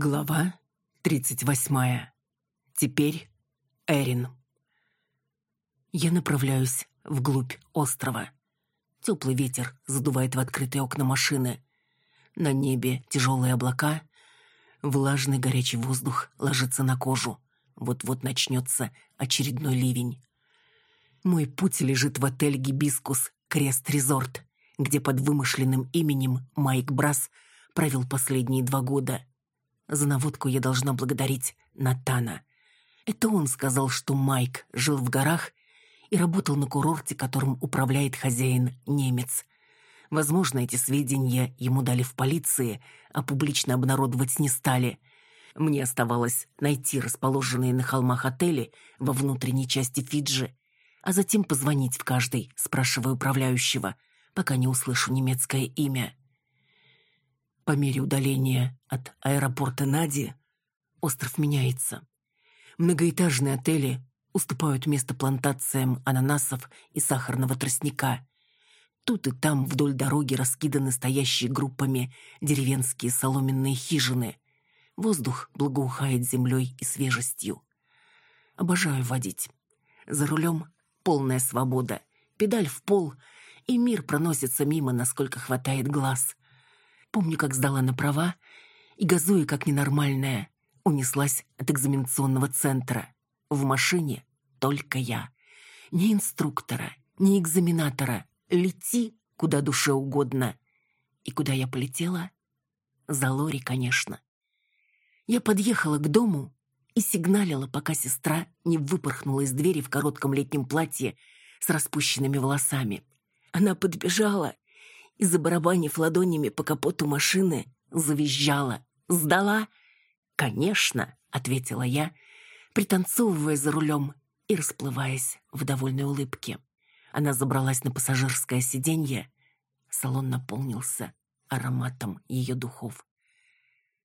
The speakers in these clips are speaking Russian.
Глава тридцать восьмая. Теперь Эрин. Я направляюсь вглубь острова. Теплый ветер задувает в открытые окна машины. На небе тяжелые облака. Влажный горячий воздух ложится на кожу. Вот-вот начнется очередной ливень. Мой путь лежит в отель «Гибискус» Крест-Резорт, где под вымышленным именем Майк Брас провел последние два года. За наводку я должна благодарить Натана. Это он сказал, что Майк жил в горах и работал на курорте, которым управляет хозяин-немец. Возможно, эти сведения ему дали в полиции, а публично обнародовать не стали. Мне оставалось найти расположенные на холмах отели во внутренней части Фиджи, а затем позвонить в каждый, спрашивая управляющего, пока не услышу немецкое имя. По мере удаления от аэропорта Нади остров меняется. Многоэтажные отели уступают место плантациям ананасов и сахарного тростника. Тут и там вдоль дороги раскиданы стоящие группами деревенские соломенные хижины. Воздух благоухает землей и свежестью. Обожаю водить. За рулем полная свобода. Педаль в пол, и мир проносится мимо, насколько хватает глаз. Помню, как сдала на права и, газуя как ненормальная, унеслась от экзаменационного центра. В машине только я. Ни инструктора, ни экзаменатора. Лети, куда душе угодно. И куда я полетела? За Лори, конечно. Я подъехала к дому и сигналила, пока сестра не выпорхнула из двери в коротком летнем платье с распущенными волосами. Она подбежала и, забарабанив ладонями по капоту машины, завизжала. «Сдала?» «Конечно», — ответила я, пританцовывая за рулем и расплываясь в довольной улыбке. Она забралась на пассажирское сиденье. Салон наполнился ароматом ее духов.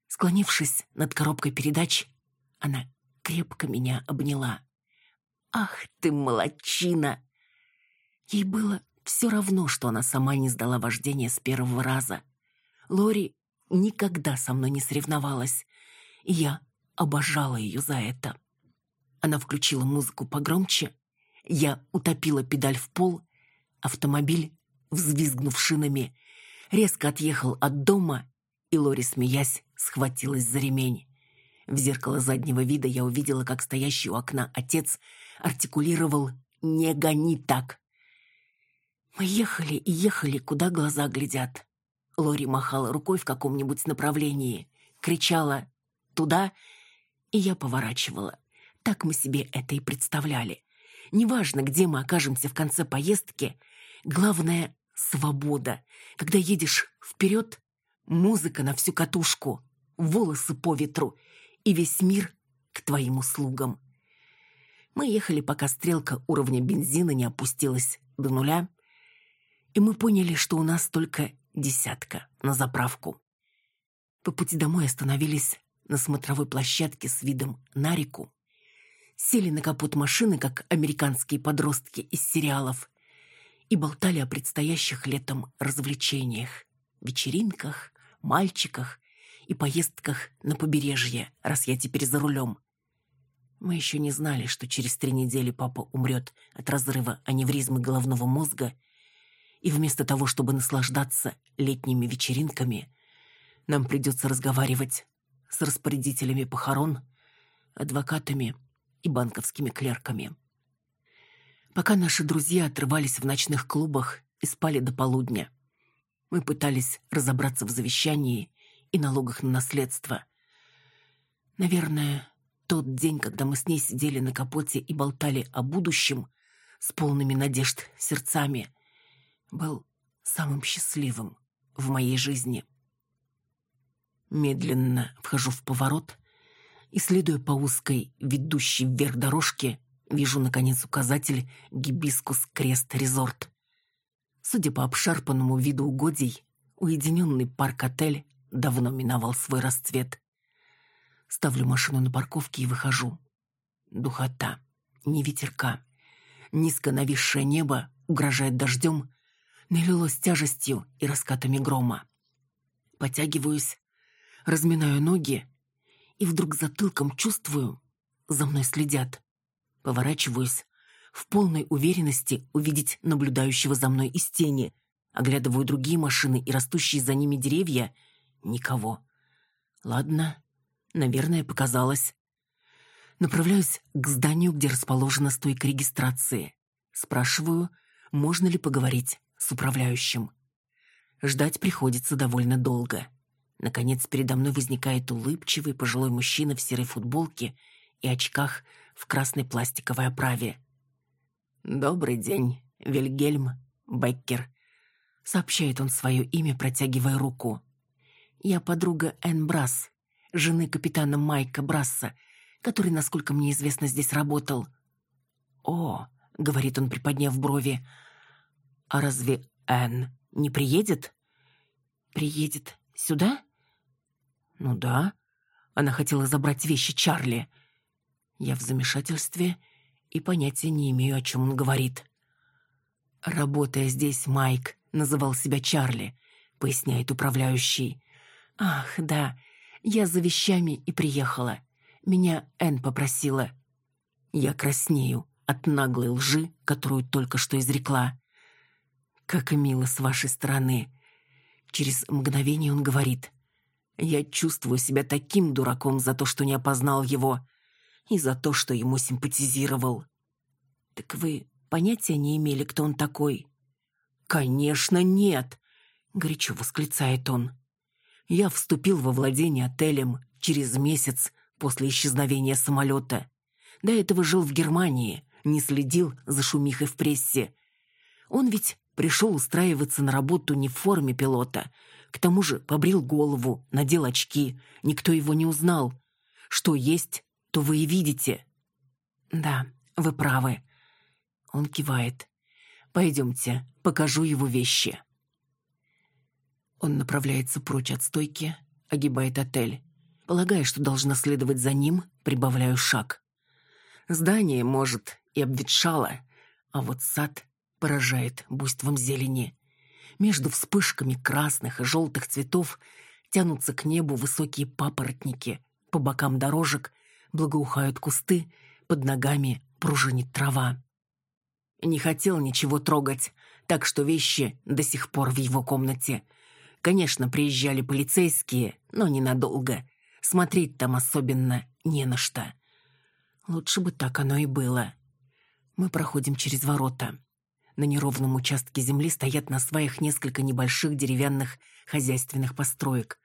Склонившись над коробкой передач, она крепко меня обняла. «Ах ты, молодчина!» Ей было все равно, что она сама не сдала вождение с первого раза. Лори никогда со мной не соревновалась, и я обожала ее за это. Она включила музыку погромче, я утопила педаль в пол, автомобиль, взвизгнув шинами, резко отъехал от дома, и Лори, смеясь, схватилась за ремень. В зеркало заднего вида я увидела, как стоящий у окна отец артикулировал «Не гони так!» Мы ехали и ехали, куда глаза глядят. Лори махала рукой в каком-нибудь направлении, кричала «туда», и я поворачивала. Так мы себе это и представляли. Неважно, где мы окажемся в конце поездки, главное — свобода. Когда едешь вперед, музыка на всю катушку, волосы по ветру, и весь мир к твоим услугам. Мы ехали, пока стрелка уровня бензина не опустилась до нуля, и мы поняли, что у нас только десятка на заправку. По пути домой остановились на смотровой площадке с видом на реку, сели на капот машины, как американские подростки из сериалов, и болтали о предстоящих летом развлечениях, вечеринках, мальчиках и поездках на побережье, раз я теперь за рулем. Мы еще не знали, что через три недели папа умрет от разрыва аневризмы головного мозга и вместо того, чтобы наслаждаться летними вечеринками, нам придется разговаривать с распорядителями похорон, адвокатами и банковскими клерками. Пока наши друзья отрывались в ночных клубах и спали до полудня, мы пытались разобраться в завещании и налогах на наследство. Наверное, тот день, когда мы с ней сидели на капоте и болтали о будущем с полными надежд сердцами – был самым счастливым в моей жизни. Медленно вхожу в поворот и, следуя по узкой, ведущей вверх дорожке, вижу, наконец, указатель «Гибискус Крест Резорт». Судя по обшарпанному виду угодий, уединенный парк-отель давно миновал свой расцвет. Ставлю машину на парковке и выхожу. Духота, ни ветерка. Низко нависшее небо угрожает дождем, налилось тяжестью и раскатами грома. Потягиваюсь, разминаю ноги и вдруг затылком чувствую, за мной следят. Поворачиваюсь, в полной уверенности увидеть наблюдающего за мной из тени. Оглядываю другие машины и растущие за ними деревья. Никого. Ладно, наверное, показалось. Направляюсь к зданию, где расположена стойка регистрации. Спрашиваю, можно ли поговорить с управляющим. Ждать приходится довольно долго. Наконец, передо мной возникает улыбчивый пожилой мужчина в серой футболке и очках в красной пластиковой оправе. «Добрый день, Вильгельм Беккер», — сообщает он свое имя, протягивая руку. «Я подруга Энн Брасс, жены капитана Майка Брасса, который, насколько мне известно, здесь работал». «О», — говорит он, приподняв брови, — «а разве Энн не приедет?» «Приедет сюда?» «Ну да. Она хотела забрать вещи Чарли». Я в замешательстве и понятия не имею, о чем он говорит. «Работая здесь, Майк называл себя Чарли», — поясняет управляющий. «Ах, да, я за вещами и приехала. Меня Энн попросила». Я краснею от наглой лжи, которую только что изрекла. «Как мило с вашей стороны». Через мгновение он говорит. «Я чувствую себя таким дураком за то, что не опознал его, и за то, что ему симпатизировал». «Так вы понятия не имели, кто он такой?» «Конечно, нет!» — горячо восклицает он. «Я вступил во владение отелем через месяц после исчезновения самолета. До этого жил в Германии, не следил за шумихой в прессе. Он ведь пришел устраиваться на работу не в форме пилота. К тому же побрил голову, надел очки. Никто его не узнал. Что есть, то вы и видите. Да, вы правы. Он кивает. Пойдемте, покажу его вещи. Он направляется прочь от стойки, огибает отель. Полагая, что должна следовать за ним, прибавляю шаг. Здание, может, и обветшало, а вот сад поражает буйством зелени. Между вспышками красных и желтых цветов тянутся к небу высокие папоротники, по бокам дорожек благоухают кусты, под ногами пружинит трава. Не хотел ничего трогать, так что вещи до сих пор в его комнате. Конечно, приезжали полицейские, но ненадолго. Смотреть там особенно не на что. Лучше бы так оно и было. Мы проходим через ворота. На неровном участке земли стоят на сваях несколько небольших деревянных хозяйственных построек.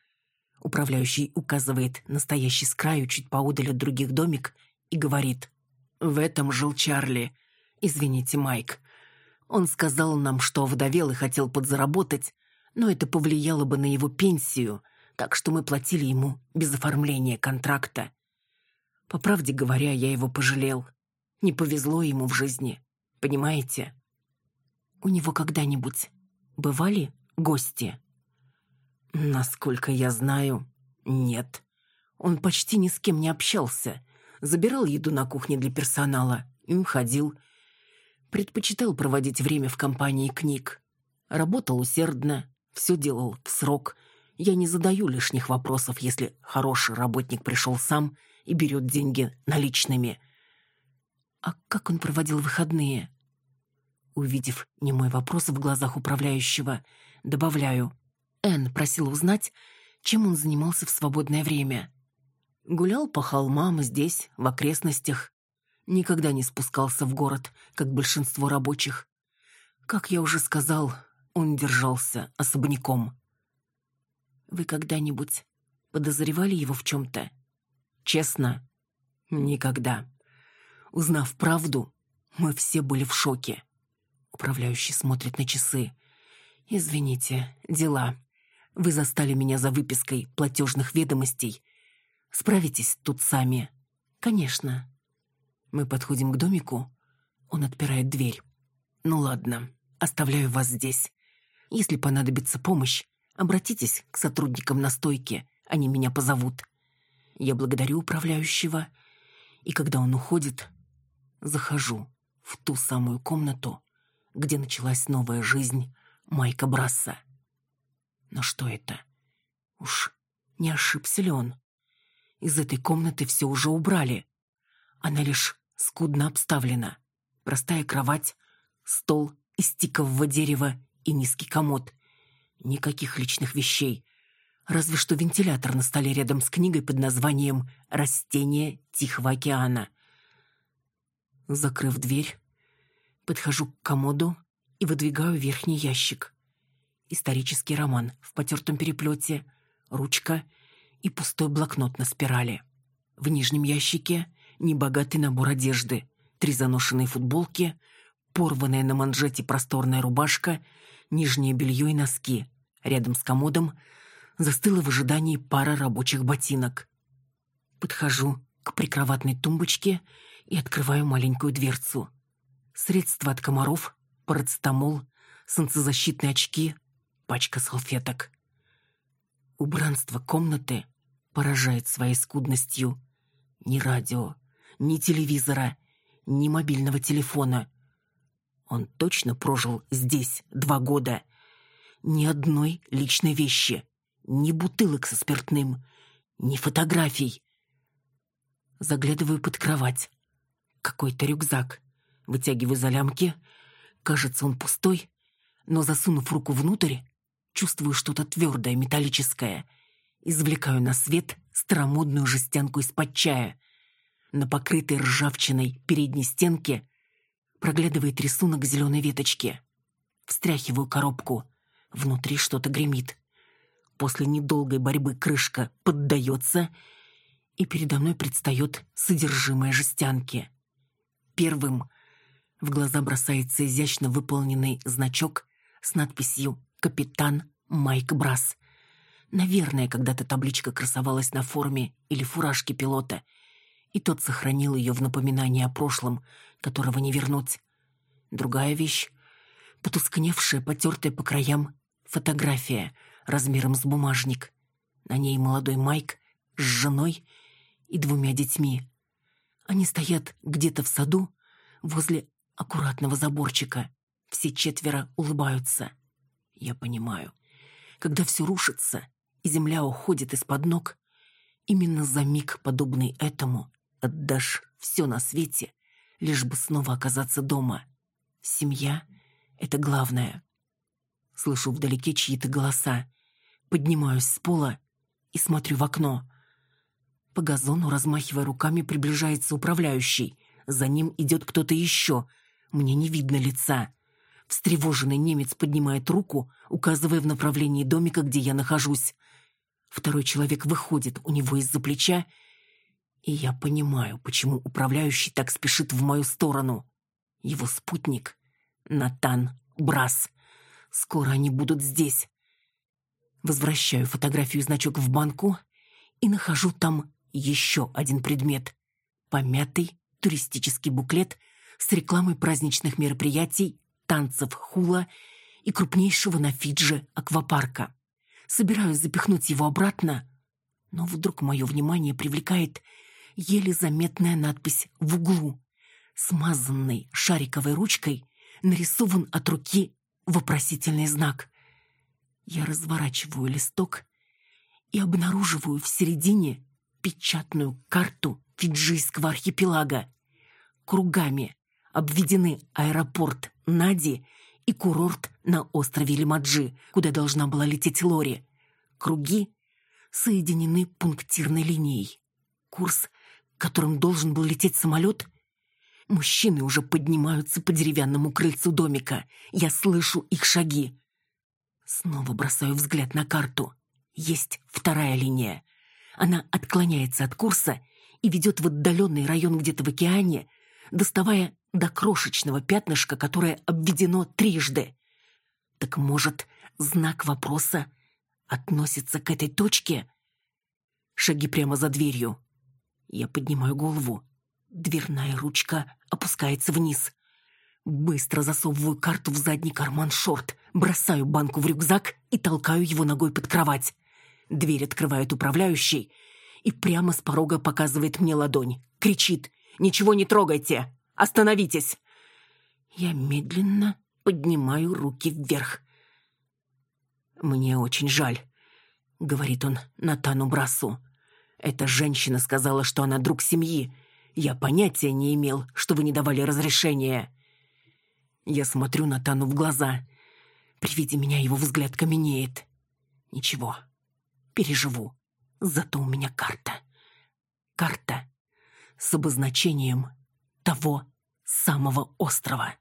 Управляющий указывает настоящий с краю чуть поодаль от других домик и говорит «В этом жил Чарли. Извините, Майк. Он сказал нам, что овдовел и хотел подзаработать, но это повлияло бы на его пенсию, так что мы платили ему без оформления контракта. По правде говоря, я его пожалел. Не повезло ему в жизни, понимаете? У него когда-нибудь бывали гости? Насколько я знаю, нет. Он почти ни с кем не общался. Забирал еду на кухне для персонала и уходил. Предпочитал проводить время в компании книг. Работал усердно, все делал в срок. Я не задаю лишних вопросов, если хороший работник пришел сам и берет деньги наличными. А как он проводил выходные? Увидев немой вопрос в глазах управляющего, добавляю. Энн просил узнать, чем он занимался в свободное время. Гулял по холмам здесь, в окрестностях. Никогда не спускался в город, как большинство рабочих. Как я уже сказал, он держался особняком. Вы когда-нибудь подозревали его в чем-то? Честно, никогда. Узнав правду, мы все были в шоке. Управляющий смотрит на часы. «Извините, дела. Вы застали меня за выпиской платежных ведомостей. Справитесь тут сами?» «Конечно». Мы подходим к домику. Он отпирает дверь. «Ну ладно, оставляю вас здесь. Если понадобится помощь, обратитесь к сотрудникам на стойке, они меня позовут. Я благодарю управляющего, и когда он уходит, захожу в ту самую комнату, где началась новая жизнь Майка Брасса. Но что это? Уж не ошибся ли он? Из этой комнаты все уже убрали. Она лишь скудно обставлена. Простая кровать, стол из тикового дерева и низкий комод. Никаких личных вещей. Разве что вентилятор на столе рядом с книгой под названием «Растения Тихого океана». Закрыв дверь, подхожу к комоду и выдвигаю верхний ящик. Исторический роман в потертом переплете, ручка и пустой блокнот на спирали. В нижнем ящике небогатый набор одежды, три заношенные футболки, порванная на манжете просторная рубашка, нижнее белье и носки. Рядом с комодом застыла в ожидании пара рабочих ботинок. Подхожу к прикроватной тумбочке и открываю маленькую дверцу. Средства от комаров, парацетамол, солнцезащитные очки, пачка салфеток. Убранство комнаты поражает своей скудностью. Ни радио, ни телевизора, ни мобильного телефона. Он точно прожил здесь два года. Ни одной личной вещи, ни бутылок со спиртным, ни фотографий. Заглядываю под кровать. Какой-то рюкзак. Вытягиваю за лямки. Кажется, он пустой, но засунув руку внутрь, чувствую что-то твердое, металлическое. Извлекаю на свет старомодную жестянку из-под чая. На покрытой ржавчиной передней стенке проглядывает рисунок зеленой веточки. Встряхиваю коробку. Внутри что-то гремит. После недолгой борьбы крышка поддается, и передо мной предстает содержимое жестянки. Первым в глаза бросается изящно выполненный значок с надписью «Капитан Майк Брас». Наверное, когда-то табличка красовалась на форме или фуражке пилота, и тот сохранил ее в напоминании о прошлом, которого не вернуть. Другая вещь — потускневшая, потертая по краям фотография размером с бумажник. На ней молодой Майк с женой и двумя детьми. Они стоят где-то в саду возле аккуратного заборчика. Все четверо улыбаются. Я понимаю. Когда все рушится, и земля уходит из-под ног, именно за миг, подобный этому, отдашь все на свете, лишь бы снова оказаться дома. Семья — это главное. Слышу вдалеке чьи-то голоса. Поднимаюсь с пола и смотрю в окно. По газону, размахивая руками, приближается управляющий. За ним идет кто-то еще. Мне не видно лица. Встревоженный немец поднимает руку, указывая в направлении домика, где я нахожусь. Второй человек выходит у него из-за плеча, и я понимаю, почему управляющий так спешит в мою сторону. Его спутник — Натан Брас. Скоро они будут здесь. Возвращаю фотографию и значок в банку и нахожу там еще один предмет. Помятый туристический буклет с рекламой праздничных мероприятий танцев хула и крупнейшего на Фидже аквапарка. Собираюсь запихнуть его обратно, но вдруг мое внимание привлекает еле заметная надпись в углу. Смазанной шариковой ручкой нарисован от руки вопросительный знак. Я разворачиваю листок и обнаруживаю в середине печатную карту фиджийского архипелага. Кругами обведены аэропорт Нади и курорт на острове Лимаджи, куда должна была лететь Лори. Круги соединены пунктирной линией. Курс, которым должен был лететь самолет. Мужчины уже поднимаются по деревянному крыльцу домика. Я слышу их шаги. Снова бросаю взгляд на карту. Есть вторая линия. Она отклоняется от курса и ведет в отдаленный район где-то в океане, доставая до крошечного пятнышка, которое обведено трижды. Так может, знак вопроса относится к этой точке? Шаги прямо за дверью. Я поднимаю голову. Дверная ручка опускается вниз. Быстро засовываю карту в задний карман шорт, бросаю банку в рюкзак и толкаю его ногой под кровать. Дверь открывает управляющий и прямо с порога показывает мне ладонь. Кричит «Ничего не трогайте!» Остановитесь!» Я медленно поднимаю руки вверх. «Мне очень жаль», — говорит он Натану Брасу. Эта женщина сказала, что она друг семьи. Я понятия не имел, что вы не давали разрешения. Я смотрю Натану в глаза. При виде меня его взгляд каменеет. Ничего, переживу. Зато у меня карта. Карта с обозначением того самого острова.